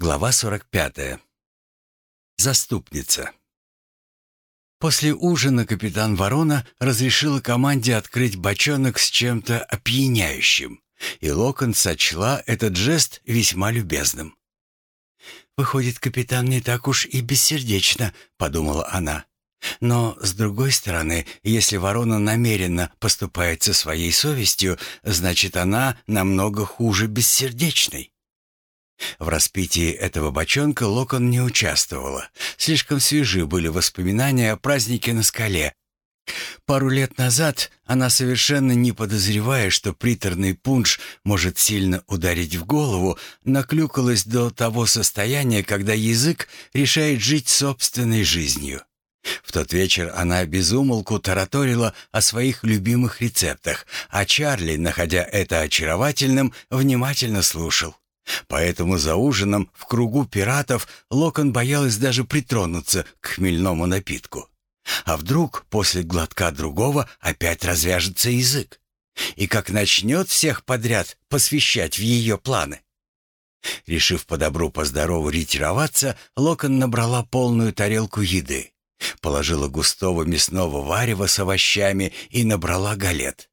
Глава 45. Заступница. После ужина капитан Ворона разрешила команде открыть бочонок с чем-то опьяняющим, и Локон сочла этот жест весьма любезным. «Выходит, капитан не так уж и бессердечно», — подумала она. Но, с другой стороны, если ворона намеренно поступает со своей совестью, значит, она намного хуже бессердечной. В распитии этого бочонка Локон не участвовала. Слишком свежи были воспоминания о празднике на скале. Пару лет назад она, совершенно не подозревая, что приторный пунш может сильно ударить в голову, наклюкалась до того состояния, когда язык решает жить собственной жизнью. В тот вечер она безумолку тараторила о своих любимых рецептах, а Чарли, находя это очаровательным, внимательно слушал. Поэтому за ужином в кругу пиратов Локон боялась даже притронуться к хмельному напитку. А вдруг после глотка другого опять развяжется язык? И как начнет всех подряд посвящать в ее планы? Решив по добру по здорову ретироваться, Локон набрала полную тарелку еды, положила густого мясного варева с овощами и набрала галет.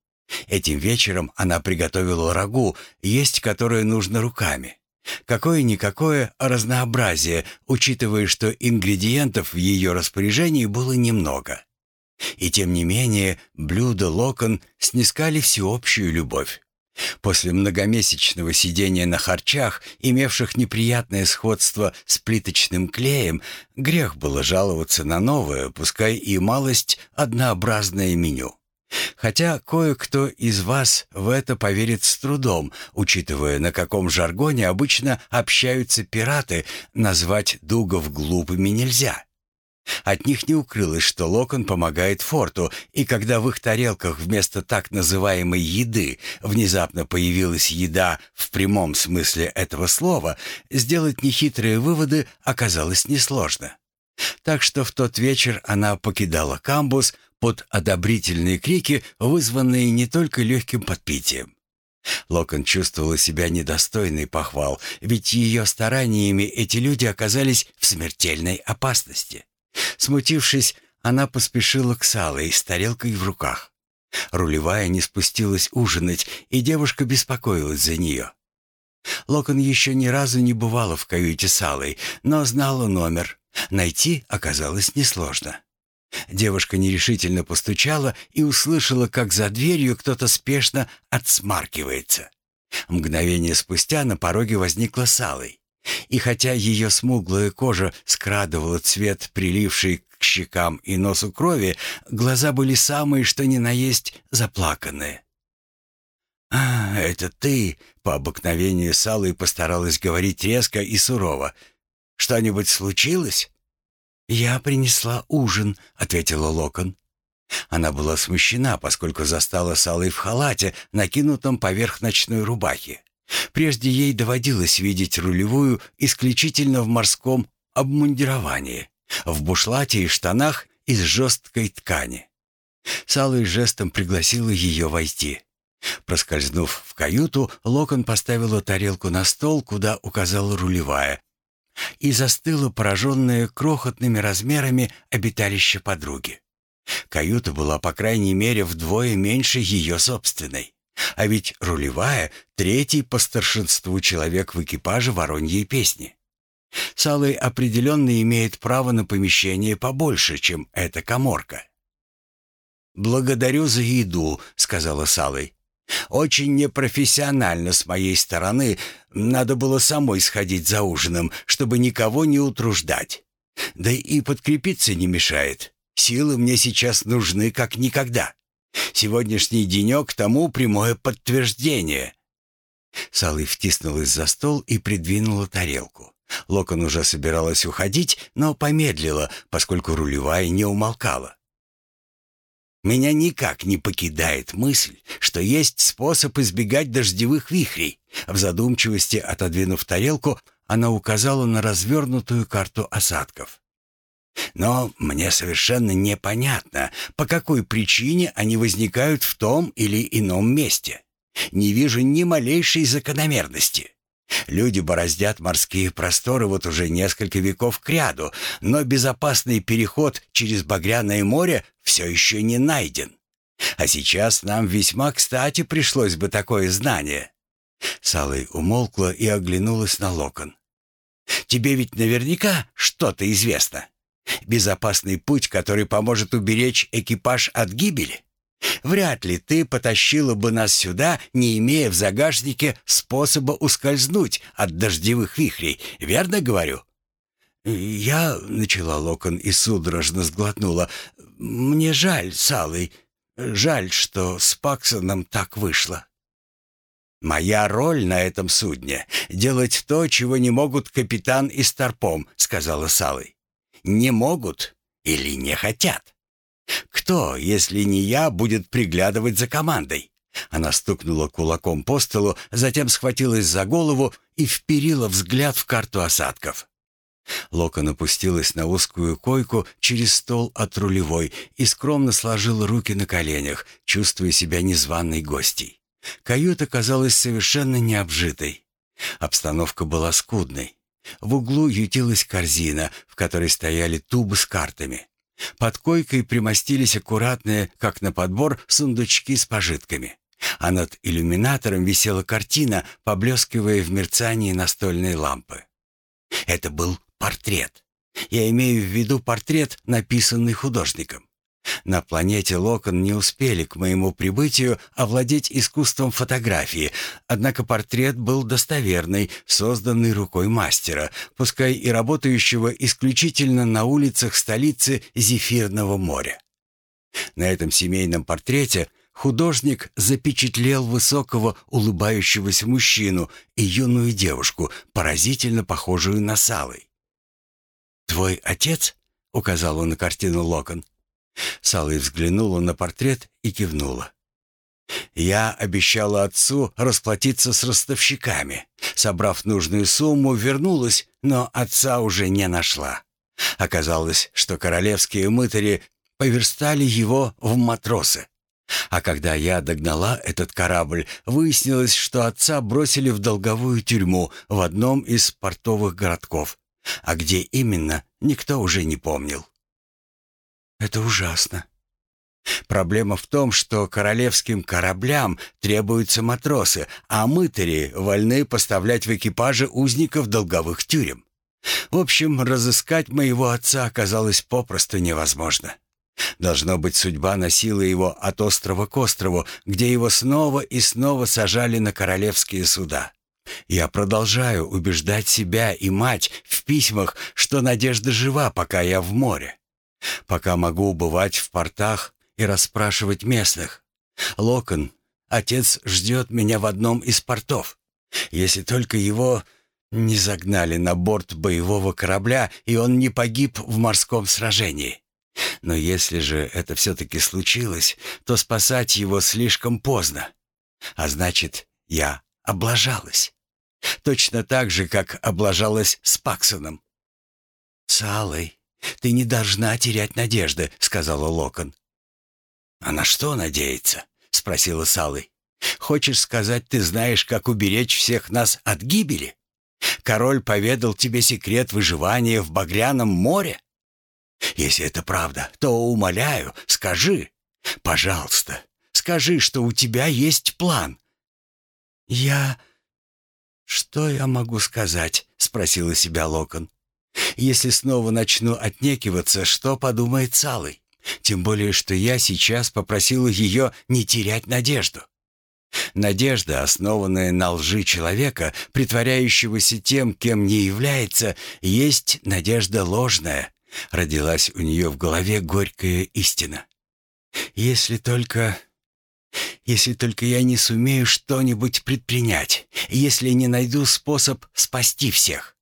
Этим вечером она приготовила рагу, есть которое нужно руками. Какое-никакое разнообразие, учитывая, что ингредиентов в ее распоряжении было немного. И тем не менее, блюда локон снискали всеобщую любовь. После многомесячного сидения на харчах, имевших неприятное сходство с плиточным клеем, грех было жаловаться на новое, пускай и малость, однообразное меню. Хотя кое-кто из вас в это поверит с трудом, учитывая, на каком жаргоне обычно общаются пираты, назвать дугов глупыми нельзя. От них не укрылось, что Локон помогает форту, и когда в их тарелках вместо так называемой еды внезапно появилась еда в прямом смысле этого слова, сделать нехитрые выводы оказалось несложно. Так что в тот вечер она покидала камбус под одобрительные крики, вызванные не только легким подпитием. Локон чувствовала себя недостойной похвал, ведь ее стараниями эти люди оказались в смертельной опасности. Смутившись, она поспешила к Салой с тарелкой в руках. Рулевая не спустилась ужинать, и девушка беспокоилась за нее. Локон еще ни разу не бывала в каюте Салой, но знала номер. Найти оказалось несложно. Девушка нерешительно постучала и услышала, как за дверью кто-то спешно отсмаркивается. Мгновение спустя на пороге возникла Салой. И хотя ее смуглая кожа скрадывала цвет, приливший к щекам и носу крови, глаза были самые, что ни на есть, заплаканные. «А, это ты!» — по обыкновению Салой постаралась говорить резко и сурово. «Что-нибудь случилось?» «Я принесла ужин», — ответила Локон. Она была смущена, поскольку застала Салой в халате, накинутом поверх ночной рубахи. Прежде ей доводилось видеть рулевую исключительно в морском обмундировании, в бушлате и штанах из жесткой ткани. Салой жестом пригласила ее войти. Проскользнув в каюту, Локон поставила тарелку на стол, куда указала рулевая, и застыла, пораженная крохотными размерами обиталища подруги. Каюта была, по крайней мере, вдвое меньше ее собственной. А ведь рулевая — третий по старшинству человек в экипаже «Вороньей песни». Салый определенно имеет право на помещение побольше, чем эта коморка. «Благодарю за еду», — сказала Салой. Очень непрофессионально с моей стороны. Надо было самой сходить за ужином, чтобы никого не утруждать. Да и подкрепиться не мешает. Силы мне сейчас нужны как никогда. Сегодняшний денек тому прямое подтверждение. Салый втиснулась за стол и придвинула тарелку. Локон уже собиралась уходить, но помедлила, поскольку рулевая не умолкала. Меня никак не покидает мысль, что есть способ избегать дождевых вихрей. В задумчивости, отодвинув тарелку, она указала на развернутую карту осадков. Но мне совершенно непонятно, по какой причине они возникают в том или ином месте. Не вижу ни малейшей закономерности. Люди бороздят морские просторы вот уже несколько веков кряду, но безопасный переход через Багряное море все еще не найден. А сейчас нам весьма кстати пришлось бы такое знание». Салой умолкла и оглянулась на локон. «Тебе ведь наверняка что-то известно. Безопасный путь, который поможет уберечь экипаж от гибели. Вряд ли ты потащила бы нас сюда, не имея в загашнике способа ускользнуть от дождевых вихрей, верно говорю?» «Я...» — начала Локон и судорожно сглотнула. «Мне жаль, Салый, жаль, что с Паксоном так вышло». «Моя роль на этом судне — делать то, чего не могут капитан и старпом», — сказала Салый. «Не могут или не хотят». Кто, если не я, будет приглядывать за командой? Она стукнула кулаком по столу, затем схватилась за голову и вперила взгляд в карту осадков. Локон опустилась на узкую койку через стол от рулевой и скромно сложила руки на коленях, чувствуя себя незваной гостьей. Каюта казалась совершенно необжитой. Обстановка была скудной. В углу ютилась корзина, в которой стояли тубы с картами. Под койкой примостились аккуратные, как на подбор, сундучки с пожитками. А над иллюминатором висела картина, поблескивая в мерцании настольной лампы. Это был портрет. Я имею в виду портрет, написанный художником. На планете Локон не успели к моему прибытию овладеть искусством фотографии, однако портрет был достоверный, созданный рукой мастера, пускай и работающего исключительно на улицах столицы Зефирного моря. На этом семейном портрете художник запечатлел высокого улыбающегося мужчину и юную девушку, поразительно похожую на Салы. «Твой отец?» — указал он на картину Локон. Салой взглянула на портрет и кивнула. Я обещала отцу расплатиться с ростовщиками. Собрав нужную сумму, вернулась, но отца уже не нашла. Оказалось, что королевские мытари поверстали его в матросы. А когда я догнала этот корабль, выяснилось, что отца бросили в долговую тюрьму в одном из портовых городков. А где именно, никто уже не помнил. Это ужасно. Проблема в том, что королевским кораблям требуются матросы, а мытари вольны поставлять в экипаже узников долговых тюрем. В общем, разыскать моего отца оказалось попросту невозможно. Должно быть, судьба носила его от острова к острову, где его снова и снова сажали на королевские суда. Я продолжаю убеждать себя и мать в письмах, что надежда жива, пока я в море. Пока могу бывать в портах и расспрашивать местных. Локон, отец ждет меня в одном из портов. Если только его не загнали на борт боевого корабля, и он не погиб в морском сражении. Но если же это все-таки случилось, то спасать его слишком поздно. А значит, я облажалась. Точно так же, как облажалась с Паксоном. С Аллой. «Ты не должна терять надежды», — сказала Локон. «А на что надеяться?» — спросила Салы. «Хочешь сказать, ты знаешь, как уберечь всех нас от гибели? Король поведал тебе секрет выживания в Багряном море? Если это правда, то, умоляю, скажи. Пожалуйста, скажи, что у тебя есть план». «Я...» «Что я могу сказать?» — спросила себя Локон. Если снова начну отнекиваться, что подумает Салый? Тем более, что я сейчас попросила ее не терять надежду. Надежда, основанная на лжи человека, притворяющегося тем, кем не является, есть надежда ложная. Родилась у нее в голове горькая истина. Если только... Если только я не сумею что-нибудь предпринять, если не найду способ спасти всех.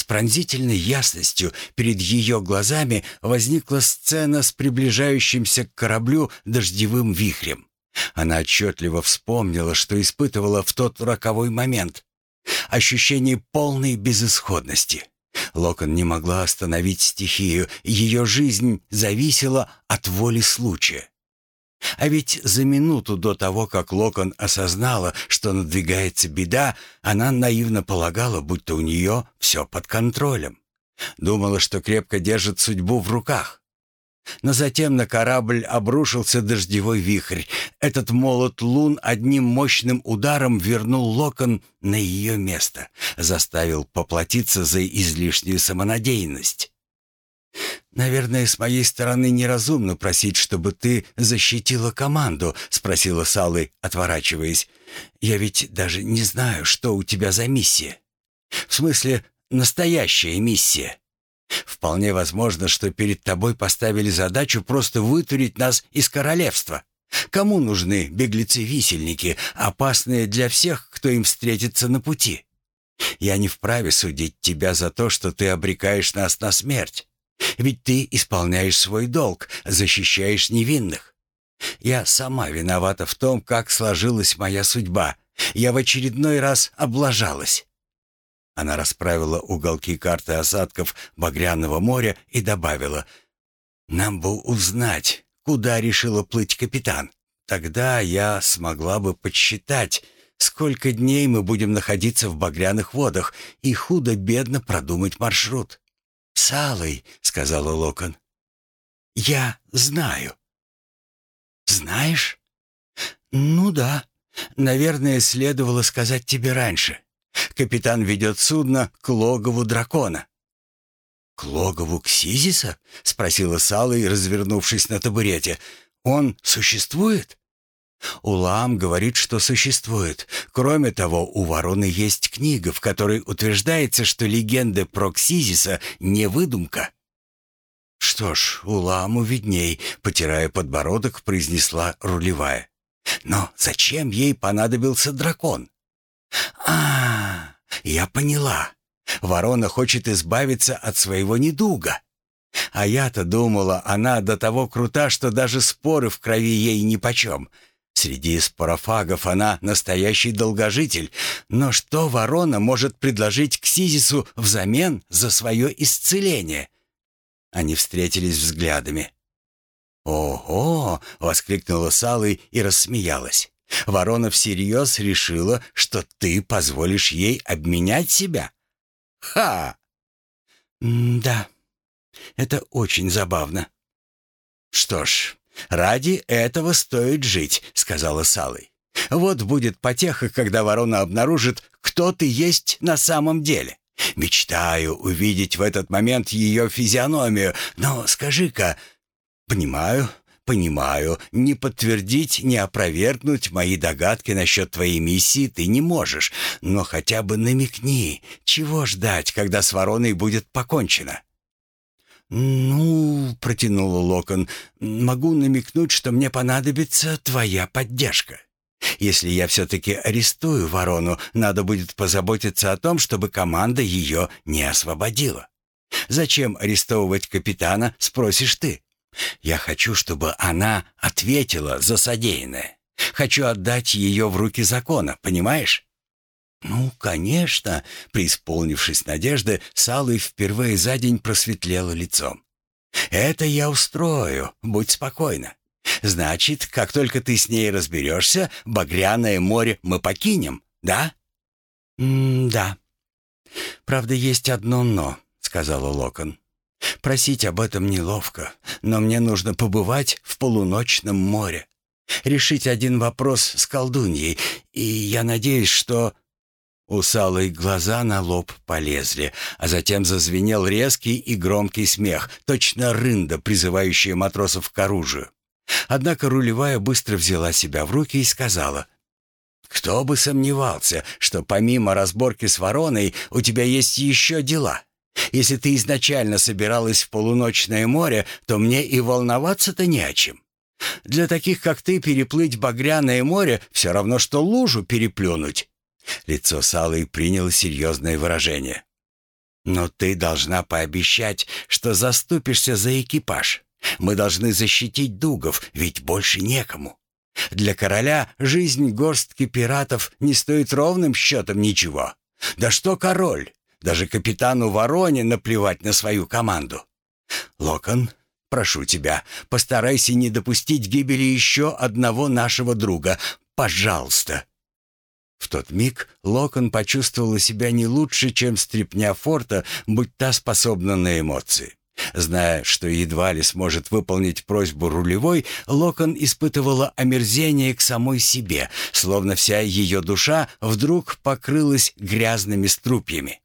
С пронзительной ясностью перед ее глазами возникла сцена с приближающимся к кораблю дождевым вихрем. Она отчетливо вспомнила, что испытывала в тот роковой момент. Ощущение полной безысходности. Локон не могла остановить стихию, ее жизнь зависела от воли случая. А ведь за минуту до того, как Локон осознала, что надвигается беда, она наивно полагала, будто у нее все под контролем. Думала, что крепко держит судьбу в руках. Но затем на корабль обрушился дождевой вихрь. Этот молот лун одним мощным ударом вернул Локон на ее место, заставил поплатиться за излишнюю самонадеянность. «Наверное, с моей стороны неразумно просить, чтобы ты защитила команду», — спросила Салы, отворачиваясь. «Я ведь даже не знаю, что у тебя за миссия. В смысле, настоящая миссия. Вполне возможно, что перед тобой поставили задачу просто вытурить нас из королевства. Кому нужны беглецы-висельники, опасные для всех, кто им встретится на пути? Я не вправе судить тебя за то, что ты обрекаешь нас на смерть. Ведь ты исполняешь свой долг, защищаешь невинных. Я сама виновата в том, как сложилась моя судьба. Я в очередной раз облажалась. Она расправила уголки карты осадков Багряного моря и добавила, «Нам бы узнать, куда решила плыть капитан. Тогда я смогла бы подсчитать, сколько дней мы будем находиться в багряных водах и худо-бедно продумать маршрут». «С Аллой», — сказала Локон, — «я знаю». «Знаешь?» «Ну да. Наверное, следовало сказать тебе раньше. Капитан ведет судно к логову дракона». «К логову Ксизиса?» — спросила Салой, развернувшись на табурете. «Он существует?» Улам говорит, что существует. Кроме того, у вороны есть книга, в которой утверждается, что легенда про Ксизиса не выдумка. «Что ж, Уламу видней», — потирая подбородок, произнесла рулевая. «Но зачем ей понадобился дракон?» «А, я поняла. Ворона хочет избавиться от своего недуга. А я-то думала, она до того крута, что даже споры в крови ей нипочем. Среди спорофагов она настоящий долгожитель. Но что ворона может предложить Ксизису взамен за свое исцеление?» Они встретились взглядами. «Ого!» — воскликнула Салы и рассмеялась. Ворона всерьез решила, что ты позволишь ей обменять себя? Ха! да, это очень забавно. Что ж, ради этого стоит жить, сказала Салой. Вот будет потеха, когда ворона обнаружит, кто ты есть на самом деле. Мечтаю увидеть в этот момент ее физиономию, но скажи-ка... Понимаю, Понимаю, не подтвердить, не опровергнуть мои догадки насчет твоей миссии ты не можешь, но хотя бы намекни, чего ждать, когда с вороной будет покончено?» «Ну, — протянул Локон, — могу намекнуть, что мне понадобится твоя поддержка. Если я все-таки арестую ворону, надо будет позаботиться о том, чтобы команда ее не освободила. Зачем арестовывать капитана, спросишь ты. Я хочу, чтобы она ответила за содеянное. Хочу отдать ее в руки закона, понимаешь? Ну, конечно, преисполнившись надежды, Салой впервые за день просветлело лицом. Это я устрою, будь спокойна. Значит, как только ты с ней разберешься, Багряное море мы покинем, да? М-да. Правда, есть одно «но», — сказала Локон. Просить об этом неловко, но мне нужно побывать в полуночном море. Решить один вопрос с колдуньей, и я надеюсь, что...» У Салы глаза на лоб полезли, а затем зазвенел резкий и громкий смех, точно рында, призывающая матросов к оружию. Однако рулевая быстро взяла себя в руки и сказала, «Кто бы сомневался, что помимо разборки с вороной у тебя есть еще дела. Если ты изначально собиралась в полуночное море, то мне и волноваться-то не о чем. Для таких, как ты, переплыть багряное море все равно, что лужу переплюнуть». Лицо Салы приняло серьезное выражение. «Но ты должна пообещать, что заступишься за экипаж. Мы должны защитить дугов, ведь больше некому. Для короля жизнь горстки пиратов не стоит ровным счетом ничего. Да что король? Даже капитану Вороне наплевать на свою команду. Локон, прошу тебя, постарайся не допустить гибели еще одного нашего друга. Пожалуйста!» В тот миг Локон почувствовала себя не лучше, чем стряпня форта, будь та способна на эмоции. Зная, что едва ли сможет выполнить просьбу рулевой, Локон испытывала омерзение к самой себе, словно вся ее душа вдруг покрылась грязными струпьями.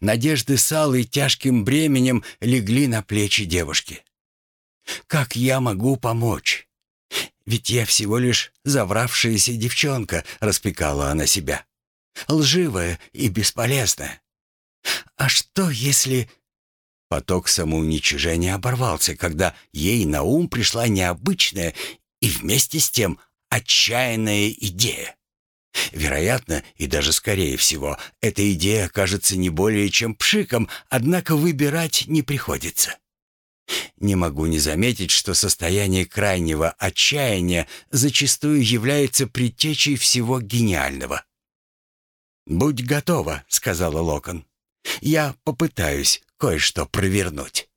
Надежды с Аллой тяжким бременем легли на плечи девушки. «Как я могу помочь? Ведь я всего лишь завравшаяся девчонка», — распекала она себя. «Лживая и бесполезная. А что, если...» Поток самоуничижения оборвался, когда ей на ум пришла необычная и вместе с тем отчаянная идея. Вероятно, и даже скорее всего, эта идея кажется не более чем пшиком, однако выбирать не приходится. Не могу не заметить, что состояние крайнего отчаяния зачастую является предтечей всего гениального. «Будь готова», — сказала Локон. «Я попытаюсь кое-что провернуть».